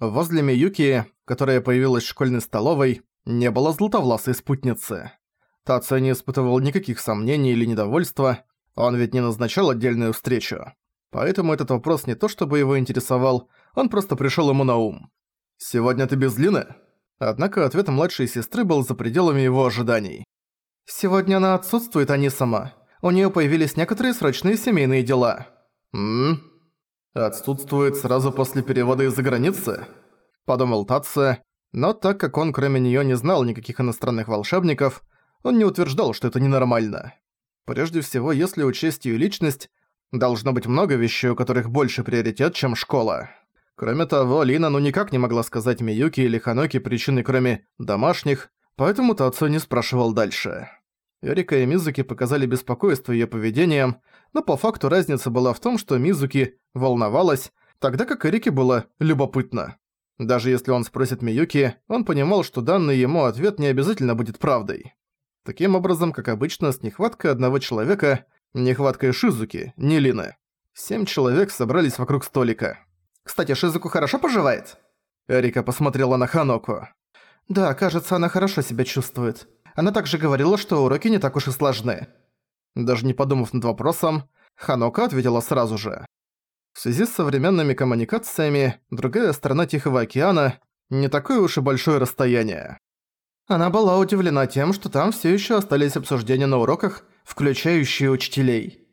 Возле Миюки, которая появилась в школьной столовой, не было златовласой спутницы. Тацу не испытывал никаких сомнений или недовольства, он ведь не назначал отдельную встречу. Поэтому этот вопрос не то чтобы его интересовал, он просто пришёл ему на ум. «Сегодня ты без Лины?» Однако ответ младшей сестры был за пределами его ожиданий. «Сегодня она отсутствует, а не сама. У неё появились некоторые срочные семейные дела». «Ммм? Отсутствует сразу после перевода из-за границы?» Подумал Татце, но так как он кроме неё не знал никаких иностранных волшебников, он не утверждал, что это ненормально. Прежде всего, если учесть её личность, должно быть много вещей, у которых больше приоритет, чем школа. Кроме того, Лина ну никак не могла сказать Миюки или Ханоки причины кроме домашних, поэтому Тацу не спрашивал дальше. Эрика и Мизуки показали беспокойство её поведением, но по факту разница была в том, что Мизуки волновалась, тогда как Эрике было любопытно. Даже если он спросит Миюки, он понимал, что данный ему ответ не обязательно будет правдой. Таким образом, как обычно, с нехваткой одного человека, нехваткой Шизуки, не Лины, семь человек собрались вокруг столика. Кстати, Шизуку хорошо поживает?» Эрика посмотрела на Ханоку. «Да, кажется, она хорошо себя чувствует. Она также говорила, что уроки не так уж и сложны». Даже не подумав над вопросом, Ханока ответила сразу же. В связи с современными коммуникациями, другая сторона Тихого океана – не такое уж и большое расстояние. Она была удивлена тем, что там все еще остались обсуждения на уроках, включающие учителей.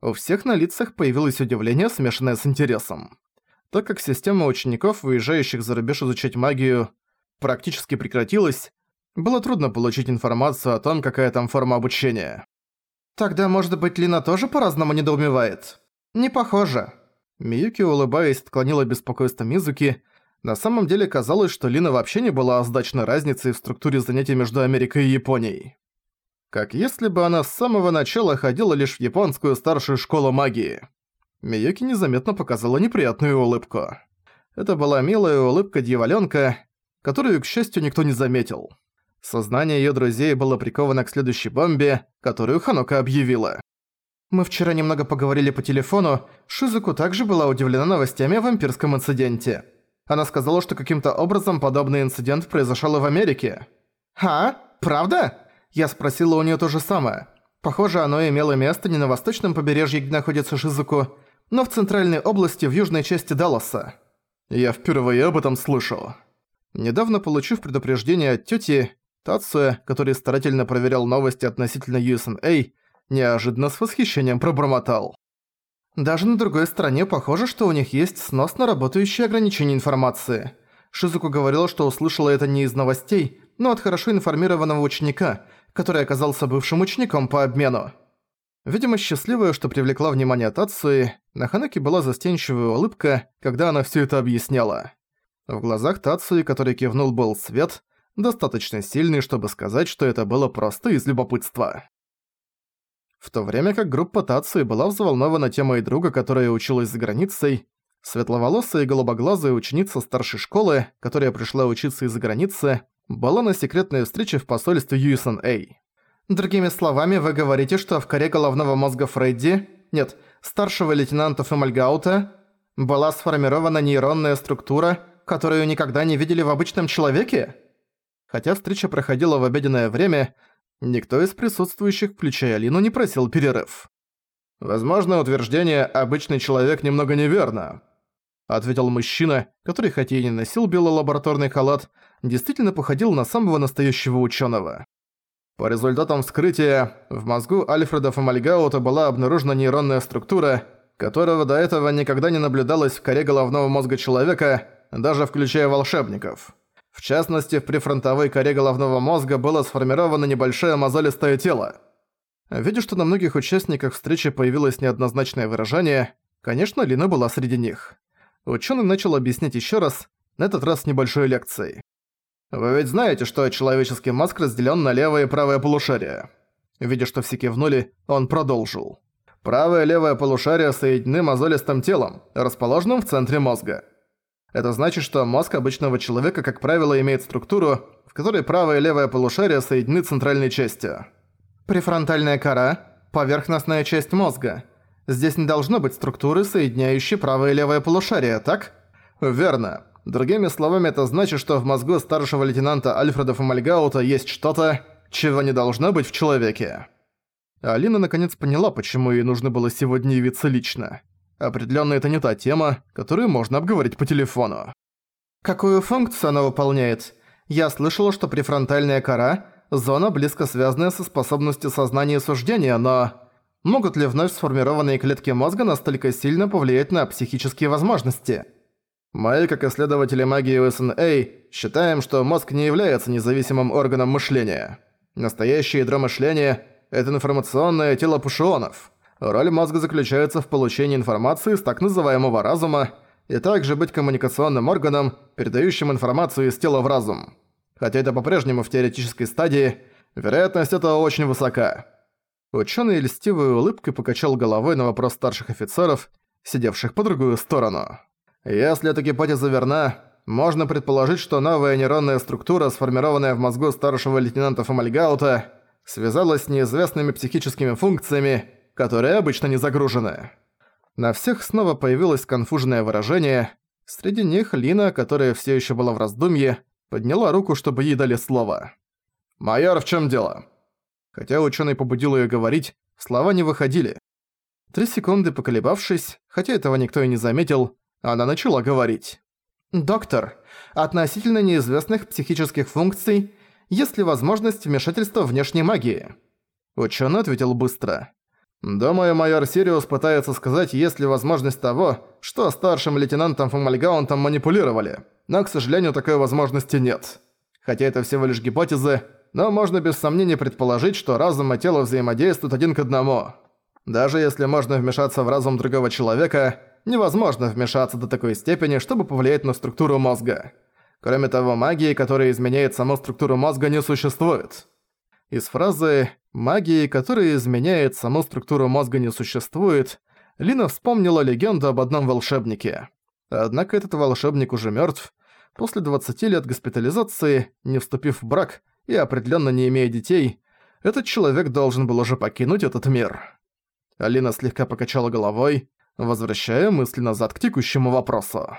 У всех на лицах появилось удивление, смешанное с интересом. Так как система учеников, выезжающих за рубеж изучать магию, практически прекратилась, было трудно получить информацию о том, какая там форма обучения. «Тогда, может быть, Лина тоже по-разному недоумевает?» «Не похоже». Миюки, улыбаясь, отклонила беспокойство Мизуки. На самом деле казалось, что Лина вообще не была означной разницей в структуре занятий между Америкой и Японией. Как если бы она с самого начала ходила лишь в японскую старшую школу магии. Миюки незаметно показала неприятную улыбку. Это была милая улыбка дьяволёнка, которую, к счастью, никто не заметил. Сознание её друзей было приковано к следующей бомбе, которую Ханока объявила. «Мы вчера немного поговорили по телефону, Шизуку также была удивлена новостями о вампирском инциденте. Она сказала, что каким-то образом подобный инцидент произошёл и в Америке». «А? Правда?» Я спросила у неё то же самое. Похоже, оно имело место не на восточном побережье, где находится Шизуку, но в центральной области в южной части Далласа. Я впервые об этом слышал. Недавно получив предупреждение от тёти, Тацуя, который старательно проверял новости относительно USNA, неожиданно с восхищением пробормотал. Даже на другой стороне похоже, что у них есть сносно работающие ограничения информации. Шизуку говорила, что услышала это не из новостей, но от хорошо информированного ученика, который оказался бывшим учеником по обмену. Видимо, счастливая, что привлекла внимание Тацуи, на Ханаке была застенчивая улыбка, когда она всё это объясняла. В глазах Тацуи, который кивнул, был свет, достаточно сильный, чтобы сказать, что это было просто из любопытства. В то время как группа Тацуи была взволнована темой друга, которая училась за границей, светловолосая и голубоглазая ученица старшей школы, которая пришла учиться из-за границы, была на секретной встрече в посольстве USNA. Другими словами, вы говорите, что в коре головного мозга Фредди, нет, старшего лейтенанта Фемальгаута, была сформирована нейронная структура, которую никогда не видели в обычном человеке? Хотя встреча проходила в обеденное время, никто из присутствующих, включая Алину, не просил перерыв. «Возможно, утверждение «обычный человек» немного неверно», ответил мужчина, который хотя и не носил белый лабораторный халат, действительно походил на самого настоящего ученого. По результатам вскрытия, в мозгу Альфреда Фомальгаута была обнаружена нейронная структура, которого до этого никогда не наблюдалось в коре головного мозга человека, даже включая волшебников. В частности, в прифронтовой коре головного мозга было сформировано небольшое мозолистое тело. Видя, что на многих участниках встречи появилось неоднозначное выражение, конечно, Лина была среди них. Ученый начал объяснять еще раз, на этот раз с небольшой лекцией. Вы ведь знаете, что человеческий мозг разделен на левое и правое полушария. Видя, что все кивнули, он продолжил. Правое и левое полушария соединены мозолистым телом, расположенным в центре мозга. Это значит, что мозг обычного человека, как правило, имеет структуру, в которой правое и левое полушария соединены центральной частью. Префронтальная кора – поверхностная часть мозга. Здесь не должно быть структуры, соединяющей правое и левое полушария, так? Верно. Другими словами, это значит, что в мозгу старшего лейтенанта Альфреда Фомальгаута есть что-то, чего не должно быть в человеке. Алина наконец поняла, почему ей нужно было сегодня явиться лично. Определенно это не та тема, которую можно обговорить по телефону. Какую функцию она выполняет? Я слышала, что префронтальная кора – зона, близко связанная со способностью сознания и суждения, но... Могут ли вновь сформированные клетки мозга настолько сильно повлиять на психические возможности? Мы, как исследователи магии УСНА, считаем, что мозг не является независимым органом мышления. Настоящее ядро мышления – это информационное тело пушионов. Роль мозга заключается в получении информации с так называемого разума и также быть коммуникационным органом, передающим информацию из тела в разум. Хотя это по-прежнему в теоретической стадии, вероятность этого очень высока. Ученый льстивой улыбкой покачал головой на вопрос старших офицеров, сидевших по другую сторону. Если эта гипотеза верна, можно предположить, что новая нейронная структура, сформированная в мозгу старшего лейтенанта Фомальгаута, связалась с неизвестными психическими функциями, которые обычно не загружены. На всех снова появилось конфужное выражение. Среди них Лина, которая все еще была в раздумье, подняла руку, чтобы ей дали слово. «Майор, в чем дело?» Хотя ученый побудил ее говорить, слова не выходили. Три секунды поколебавшись, хотя этого никто и не заметил, она начала говорить. «Доктор, относительно неизвестных психических функций есть ли возможность вмешательства внешней магии?» Ученый ответил быстро. «Думаю, майор Сириус пытается сказать, есть ли возможность того, что старшим лейтенантом Фомальгаунтом манипулировали, но, к сожалению, такой возможности нет. Хотя это всего лишь гипотезы, но можно без сомнения предположить, что разум и тело взаимодействуют один к одному. Даже если можно вмешаться в разум другого человека, невозможно вмешаться до такой степени, чтобы повлиять на структуру мозга. Кроме того, магии, которая изменяет саму структуру мозга, не существует. Из фразы «магии, которая изменяет саму структуру мозга, не существует» Лина вспомнила легенду об одном волшебнике. Однако этот волшебник уже мертв. После 20 лет госпитализации, не вступив в брак, и определенно не имея детей, этот человек должен был уже покинуть этот мир. Алина слегка покачала головой, возвращая мысли назад к текущему вопросу.